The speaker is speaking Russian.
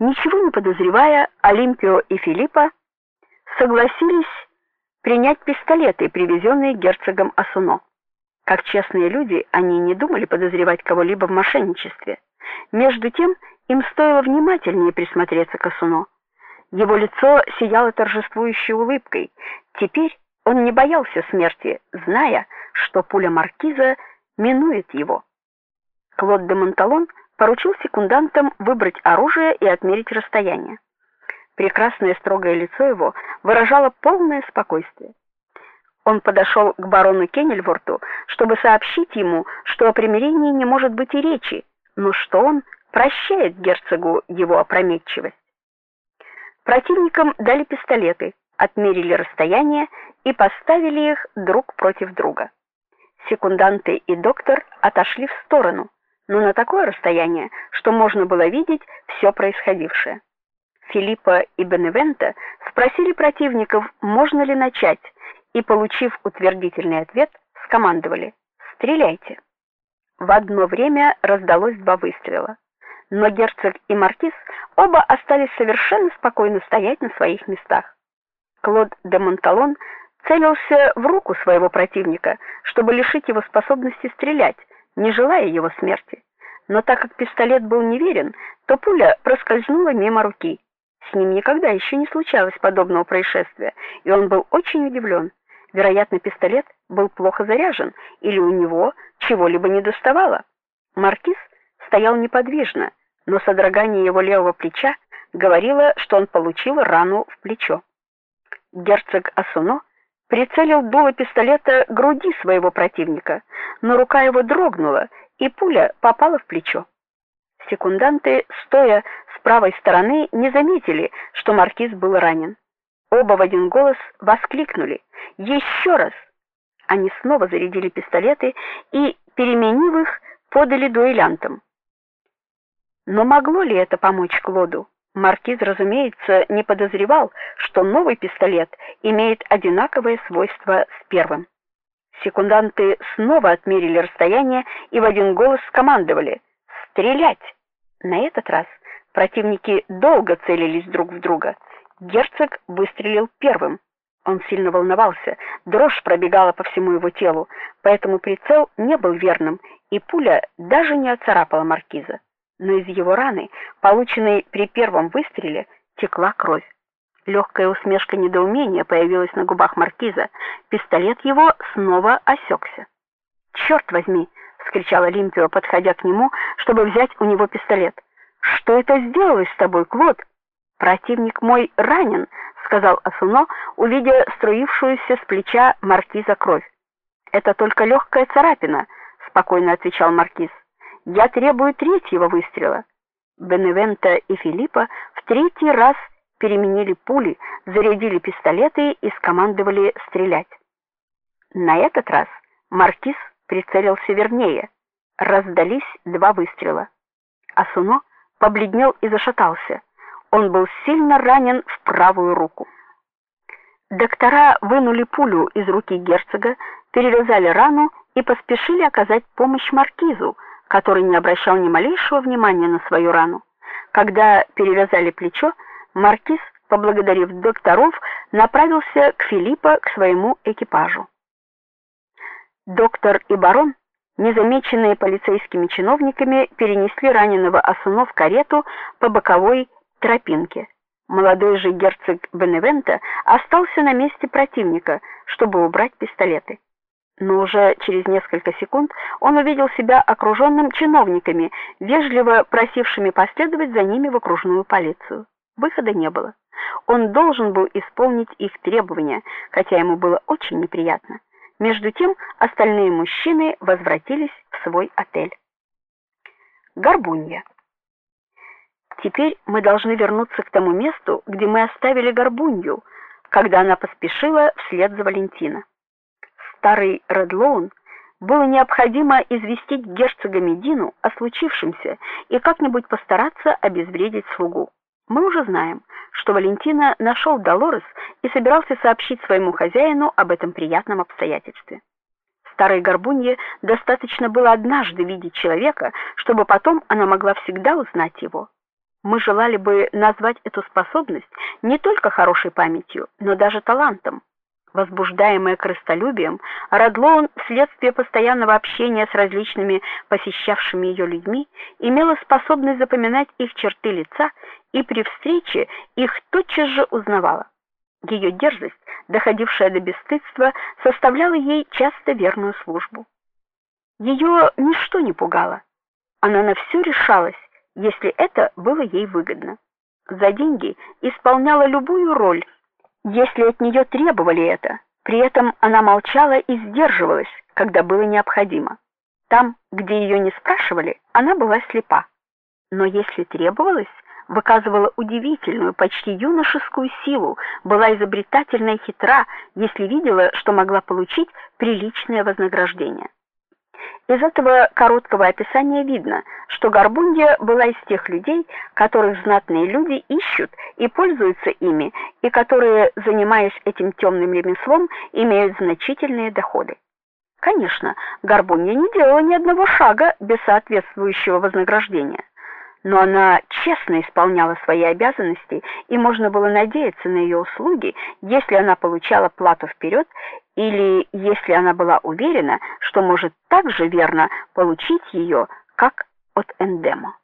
Ничего не подозревая, Олимпио и Филиппа согласились принять пистолеты, привезенные герцогом Асуно. Как честные люди, они не думали подозревать кого-либо в мошенничестве. Между тем, им стоило внимательнее присмотреться к Асуно. Его лицо сияло торжествующей улыбкой. Теперь он не боялся смерти, зная, что пуля маркиза минует его. Клод де Монталон поручил секундантам выбрать оружие и отмерить расстояние. Прекрасное строгое лицо его выражало полное спокойствие. Он подошел к барону Кеннельворту, чтобы сообщить ему, что о примирении не может быть и речи, но что он прощает герцогу его опрометчивость. Противникам дали пистолеты, отмерили расстояние и поставили их друг против друга. Секунданты и доктор отошли в сторону, но на такое расстояние, что можно было видеть все происходившее. Филиппа и Беневента спросили противников, можно ли начать, и получив утвердительный ответ, скомандовали: "Стреляйте". В одно время раздалось два выстрела. Но герцог и маркиз оба остались совершенно спокойно стоять на своих местах. Клод де Монталон целился в руку своего противника, чтобы лишить его способности стрелять, не желая его смерти. Но так как пистолет был неверен, то пуля проскользнула мимо руки. С ним никогда еще не случалось подобного происшествия, и он был очень удивлен. Вероятно, пистолет был плохо заряжен или у него чего-либо недоставало. Маркиз стоял неподвижно, но содрогание его левого плеча говорило, что он получил рану в плечо. Герцог Асуно прицелил дуло пистолета груди своего противника, но рука его дрогнула, и пуля попала в плечо. Секунданты, стоя с правой стороны, не заметили, что маркиз был ранен. Оба в один голос воскликнули: «Еще раз!" Они снова зарядили пистолеты и, переменив их, подали дуэлянтам. Но могло ли это помочь Клоду? Маркиз, разумеется, не подозревал, что новый пистолет имеет одинаковые свойства с первым. Секунданты снова отмерили расстояние и в один голос скомандовали: "Стрелять!" На этот раз противники долго целились друг в друга. Герцог выстрелил первым. Он сильно волновался, дрожь пробегала по всему его телу, поэтому прицел не был верным, и пуля даже не оцарапала маркиза но из его раны, полученной при первом выстреле, текла кровь. Легкая усмешка недоумения появилась на губах маркиза. Пистолет его снова осекся. «Черт возьми!" вскричала Олимпио, подходя к нему, чтобы взять у него пистолет. Что это сделалось с тобой, Клод? Противник мой ранен, сказал Асуно, увидя струившуюся с плеча маркиза кровь. Это только легкая царапина, спокойно отвечал маркиз. Я требую третьего выстрела. Беневента и Филиппа в третий раз переменили пули, зарядили пистолеты и скомандовали стрелять. На этот раз маркиз прицелился вернее. Раздались два выстрела. Асуно побледнел и зашатался. Он был сильно ранен в правую руку. Доктора вынули пулю из руки герцога, перевязали рану и поспешили оказать помощь маркизу, который не обращал ни малейшего внимания на свою рану. Когда перевязали плечо, маркиз, поблагодарив докторов, направился к Филиппа к своему экипажу. Доктор и барон, незамеченные полицейскими чиновниками, перенесли раненого Асуно в карету по боковой тропинке. Молодой же герцог Беневента остался на месте противника, чтобы убрать пистолеты но уже через несколько секунд он увидел себя окруженным чиновниками, вежливо просившими последовать за ними в окружную полицию. Выхода не было. Он должен был исполнить их требования, хотя ему было очень неприятно. Между тем остальные мужчины возвратились в свой отель. Горбунья. Теперь мы должны вернуться к тому месту, где мы оставили Горбунью, когда она поспешила вслед за Валентина старый Редлоун, было необходимо известить герцога Медину о случившемся и как-нибудь постараться обезвредить слугу. Мы уже знаем, что Валентина нашел Долорес и собирался сообщить своему хозяину об этом приятном обстоятельстве. Старой горбунье достаточно было однажды видеть человека, чтобы потом она могла всегда узнать его. Мы желали бы назвать эту способность не только хорошей памятью, но даже талантом. Возбуждаемая крыстолюбием, Радлоун вследствие постоянного общения с различными посещавшими ее людьми имела способность запоминать их черты лица и при встрече их тотчас же узнавала. Ее дерзость, доходившая до бесстыдства, составляла ей часто верную службу. Ее ничто не пугало. Она на все решалась, если это было ей выгодно. За деньги исполняла любую роль, если от нее требовали это. При этом она молчала и сдерживалась, когда было необходимо. Там, где ее не спрашивали, она была слепа. Но если требовалось, выказывала удивительную, почти юношескую силу, была изобретательна и хитра, если видела, что могла получить приличное вознаграждение. Из этого короткого описания видно, что Горбунья была из тех людей, которых знатные люди ищут и пользуются ими, и которые, занимаясь этим темным ремеслом, имеют значительные доходы. Конечно, Горбунья не делала ни одного шага без соответствующего вознаграждения но она честно исполняла свои обязанности, и можно было надеяться на ее услуги, если она получала плату вперед или если она была уверена, что может так же верно получить ее, как от Эндемо.